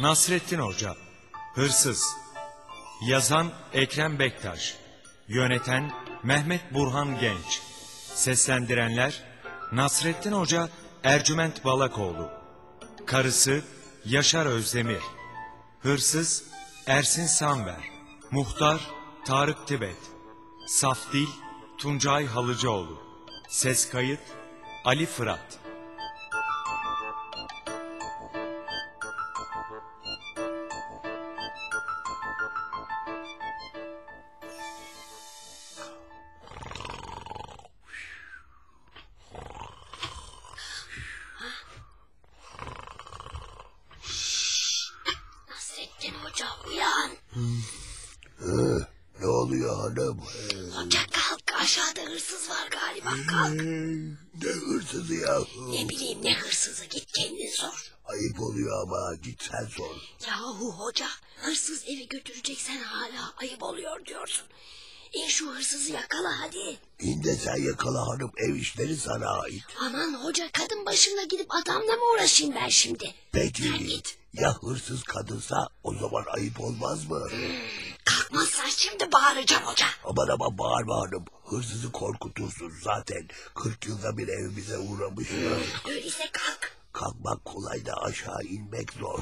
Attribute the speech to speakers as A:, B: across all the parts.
A: Nasrettin Hoca Hırsız. Yazan Ekrem Bektaş. Yöneten Mehmet Burhan Genç. Seslendirenler Nasrettin Hoca Ercüment Balakoğlu. Karısı Yaşar Özdemir. Hırsız Ersin Sanver. Muhtar Tarık Tibet. Safdil Tuncay Halıcıoğlu. Ses kayıt Ali Fırat
B: Nasrettin Hoca uyan.
C: Ne oluyor hanım?
B: Hoca kalk aşağıda hırsız var galiba kalk.
C: Ne hırsızı ya?
B: Ne bileyim ne hırsızı git kendin sor.
C: Ayıp oluyor ama git sen sor.
B: Yahu hoca hırsız evi götüreceksen hala ayıp oluyor diyorsun. İn şu hırsızı yakala hadi.
C: İnde sen yakala hanım ev işleri sana ait.
B: Aman hoca kadın başına gidip adamla mı uğraşayım ben şimdi?
C: Peki
B: Sen git.
C: ya hırsız kadınsa o zaman ayıp olmaz mı?
B: Kalkmazsan şimdi bağıracağım hoca.
C: Aman aman bağırma hanım. Hırsızı korkutursun zaten. 40 yılda bir evimize uğramış.
B: Öyleyse kalk.
C: Kalkmak kolay da aşağı inmek zor.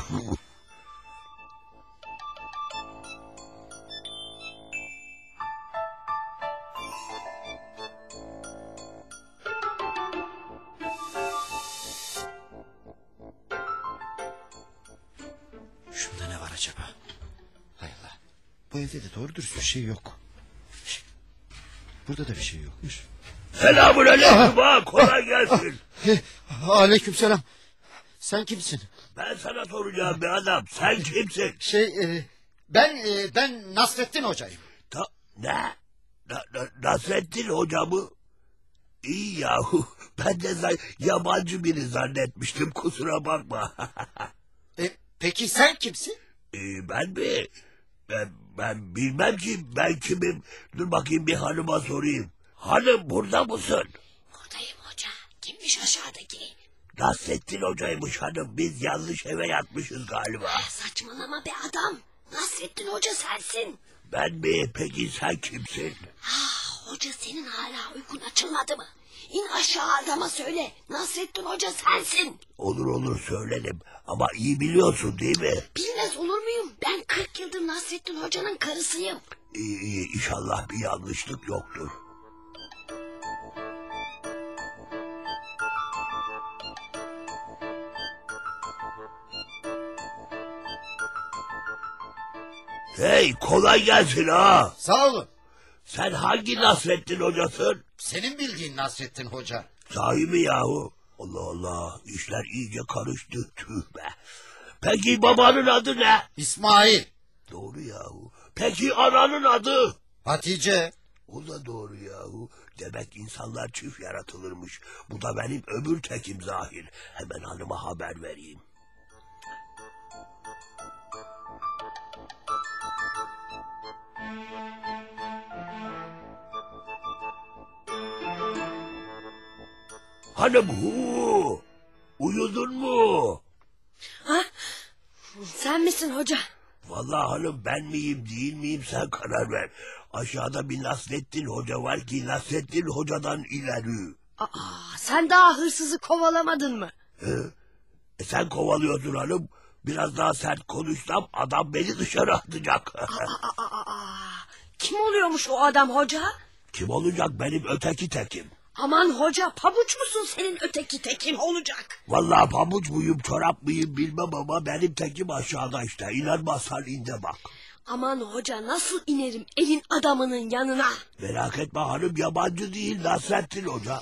D: Bu evde de doğru dürüst bir şey yok. Burada da bir şey yokmuş.
C: Selamun aleyküm ha kolay gelsin.
D: Aleyküm selam. Sen kimsin?
C: Ben sana soracağım bir adam. Sen kimsin?
D: Şey e, ben e, ben Nasrettin hocayım.
C: Ta, ne? Na, na, Nasrettin hocamı? İyi yahu. Ben de yabancı biri zannetmiştim kusura bakma.
D: E, peki sen kimsin?
C: Ee, ben mi? Ben, ben bilmem ki ben kimim. Dur bakayım bir hanıma sorayım. Hanım burada mısın?
B: Buradayım hoca. Kimmiş aşağıdaki?
C: Nasrettin hocaymış hanım. Biz yanlış eve yatmışız galiba.
B: Saçmalama be adam. Nasrettin Hoca sensin.
C: Ben mi? Peki sen kimsin?
B: Ah hoca senin hala uykun açılmadı mı? İn aşağı adama söyle. Nasrettin Hoca sensin.
C: Olur olur söylerim. Ama iyi biliyorsun değil mi?
B: Bilmez olur muyum? Ben 40 yıldır Nasrettin Hoca'nın karısıyım.
C: İyi iyi inşallah bir yanlışlık yoktur. Hey kolay gelsin ha.
D: Sağ olun.
C: Sen hangi Nasrettin hocasın?
D: Senin bildiğin Nasrettin hoca.
C: Sahi mi yahu? Allah Allah işler iyice karıştı tüh be. Peki babanın adı ne?
D: İsmail.
C: Doğru yahu. Peki ananın adı?
D: Hatice.
C: O da doğru yahu. Demek insanlar çift yaratılırmış. Bu da benim öbür tekim zahir. Hemen hanıma haber vereyim. Hanım hu. Uyudun mu?
B: Ha? Sen misin hoca?
C: Vallahi hanım ben miyim değil miyim sen karar ver. Aşağıda bir Nasrettin Hoca var ki Nasrettin Hoca'dan ileri.
B: Aa, sen daha hırsızı kovalamadın mı?
C: E sen kovalıyorsun hanım. Biraz daha sert konuşsam adam beni dışarı atacak.
B: Aa, aa, aa. Kim oluyormuş o adam hoca?
C: Kim olacak benim öteki tekim?
B: Aman hoca pabuç musun senin öteki tekin olacak?
C: Vallahi pabuç muyum çorap mıyım bilmem ama benim tekim aşağıda işte. İnanmazsan inde bak.
B: Aman hoca nasıl inerim elin adamının yanına?
C: Merak etme hanım yabancı değil Nasrettin Hoca.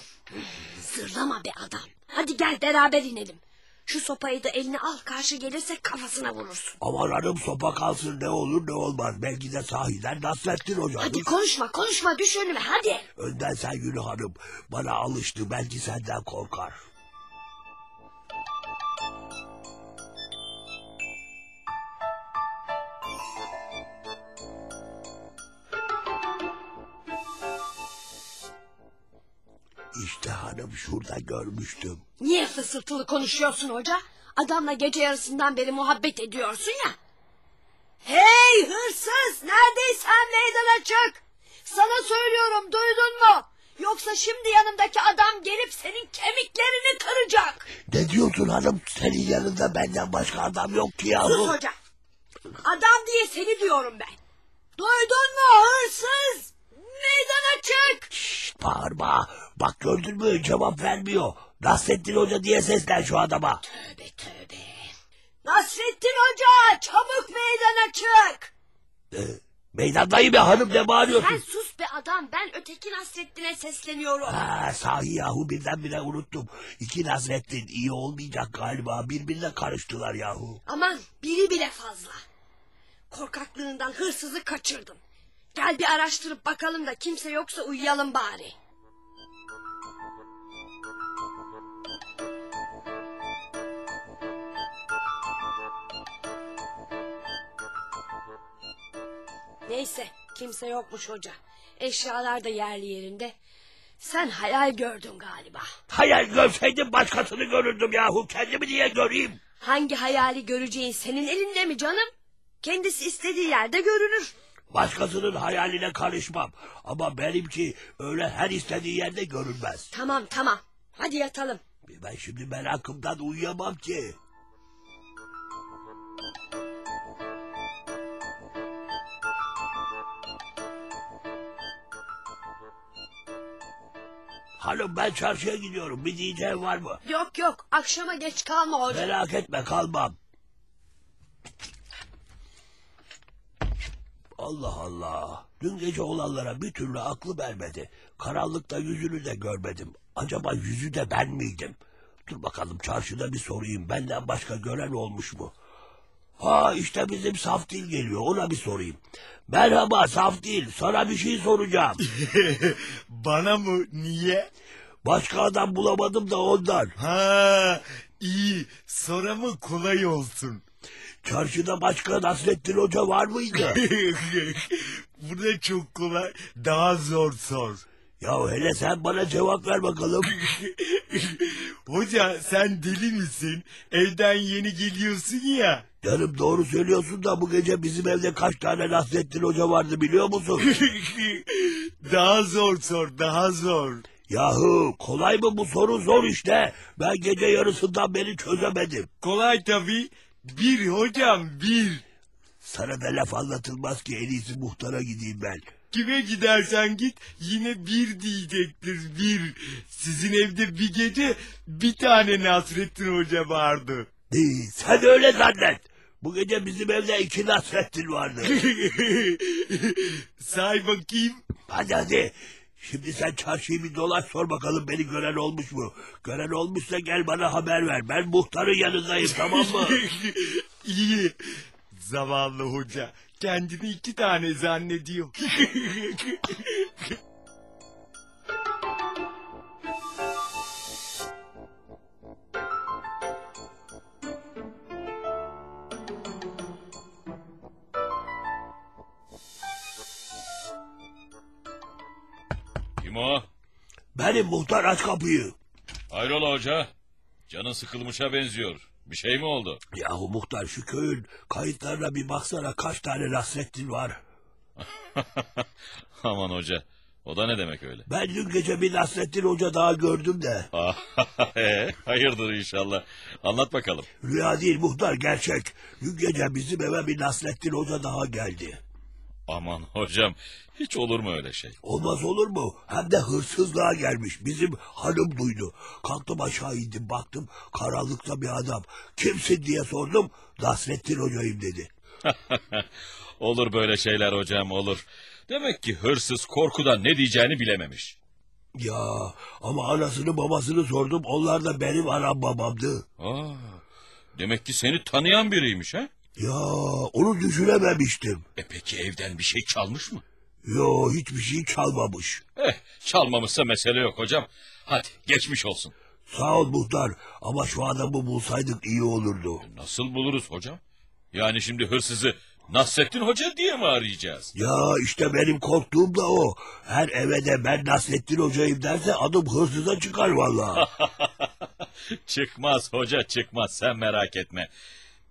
B: Zırlama be adam. Hadi gel beraber inelim. Şu sopayı da eline al karşı gelirse kafasına vurursun.
C: Aman hanım sopa kalsın ne olur ne olmaz. Belki de sahiden Nasrettin Hoca.
B: Hadi konuşma konuşma düş önüme hadi.
C: Önden sen yürü hanım. Bana alıştı belki senden korkar. İşte hanım şurada görmüştüm.
B: Niye fısıltılı konuşuyorsun hoca? Adamla gece yarısından beri muhabbet ediyorsun ya. Hey hırsız neredeysen meydana çık. Sana söylüyorum duydun mu? Yoksa şimdi yanımdaki adam gelip senin kemiklerini kıracak.
C: Ne diyorsun hanım? Senin yanında benden başka adam yok ki
B: Sus
C: yahu.
B: hoca. Adam diye seni diyorum ben. Duydun mu hırsız? Meydana çık.
C: Şşt, bağırma. Bak gördün mü cevap vermiyor. Nasrettin Hoca diye seslen şu adama.
B: Tövbe tövbe. Nasrettin Hoca çabuk meydana çık.
C: Ee, meydandayım ya hanım ne bağırıyorsun?
B: Sen sus be adam ben öteki Nasrettin'e sesleniyorum.
C: Ha, sahi yahu birdenbire unuttum. İki Nasrettin iyi olmayacak galiba. Birbirine karıştılar yahu.
B: Aman biri bile fazla. Korkaklığından hırsızı kaçırdım. Gel bir araştırıp bakalım da kimse yoksa uyuyalım bari. Neyse kimse yokmuş hoca. Eşyalar da yerli yerinde. Sen hayal gördün galiba.
C: Hayal görseydim başkasını görürdüm yahu. Kendimi niye göreyim?
B: Hangi hayali göreceğin senin elinde mi canım? Kendisi istediği yerde görünür.
C: Başkasının hayaline karışmam. Ama benimki öyle her istediği yerde görünmez.
B: Tamam tamam. Hadi yatalım.
C: Ben şimdi merakımdan uyuyamam ki. Hanım ben çarşıya gidiyorum. Bir diyeceğin var mı?
B: Yok yok akşama geç kalma hoca.
C: Merak etme kalmam. Allah Allah. Dün gece olanlara bir türlü aklı vermedi. Karanlıkta yüzünü de görmedim. Acaba yüzü de ben miydim? Dur bakalım çarşıda bir sorayım. Benden başka gören olmuş mu? Ha işte bizim Saftil geliyor. Ona bir sorayım. Merhaba Saftil. Sana bir şey soracağım.
A: Bana mı? Niye?
C: Başka adam bulamadım da ondan.
A: Ha, iyi. Soramı kolay olsun.
C: Çarşıda başka Nasrettin Hoca var mıydı?
A: Bu da çok kolay. Daha zor sor.
C: Ya hele sen bana cevap ver bakalım.
A: Hoca sen deli misin? Evden yeni geliyorsun ya.
C: Canım doğru söylüyorsun da bu gece bizim evde kaç tane Nasrettin Hoca vardı biliyor musun?
A: daha zor sor, daha zor.
C: Yahu kolay mı bu soru zor işte. Ben gece yarısından beri çözemedim.
A: Kolay tabii. Bir hocam bir.
C: Sana da laf anlatılmaz ki en iyisi muhtara gideyim ben.
A: Kime gidersen git yine bir diyecektir bir. Sizin evde bir gece bir tane Nasrettin Hoca vardı.
C: Ee, sen öyle zannet. Bu gece bizim evde iki Nasrettin vardı.
A: Say bakayım.
C: hadi hadi. Şimdi sen çarşıyı bir dolaş sor bakalım beni gören olmuş mu? Gören olmuşsa gel bana haber ver. Ben muhtarın yanındayım tamam mı?
A: İyi. Zavallı hoca. Kendini iki tane zannediyor.
C: Benim muhtar aç kapıyı.
E: Hayrola hoca? Canın sıkılmışa benziyor. Bir şey mi oldu?
C: Yahu muhtar şu köyün kayıtlarına bir baksana kaç tane Nasrettin var.
E: Aman hoca. O da ne demek öyle?
C: Ben dün gece bir Nasrettin Hoca daha gördüm de.
E: Ee, Hayırdır inşallah. Anlat bakalım.
C: Rüya değil muhtar gerçek. Dün gece bizim eve bir Nasrettin Hoca daha geldi.
E: Aman hocam. Hiç olur mu öyle şey?
C: Olmaz olur mu? Hem de hırsızlığa gelmiş. Bizim hanım duydu. Kalktım aşağı indim baktım karanlıkta bir adam. Kimsin diye sordum. Nasrettin Hoca'yım dedi.
E: olur böyle şeyler hocam olur. Demek ki hırsız korkudan ne diyeceğini bilememiş.
C: Ya ama anasını babasını sordum. Onlar da benim anam babamdı.
E: Aa, demek ki seni tanıyan biriymiş ha?
C: Ya onu düşünememiştim.
E: E peki evden bir şey çalmış mı?
C: Yo hiçbir şey çalmamış.
E: Eh çalmamışsa mesele yok hocam. Hadi geçmiş olsun.
C: Sağ ol muhtar ama şu adamı bulsaydık iyi olurdu.
E: Nasıl buluruz hocam? Yani şimdi hırsızı Nasrettin Hoca diye mi arayacağız?
C: Ya işte benim korktuğum da o. Her eve de ben Nasrettin Hoca'yım derse adım hırsıza çıkar vallahi.
E: çıkmaz hoca çıkmaz sen merak etme.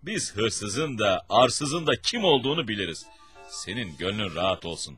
E: Biz hırsızın da arsızın da kim olduğunu biliriz. Senin gönlün rahat olsun.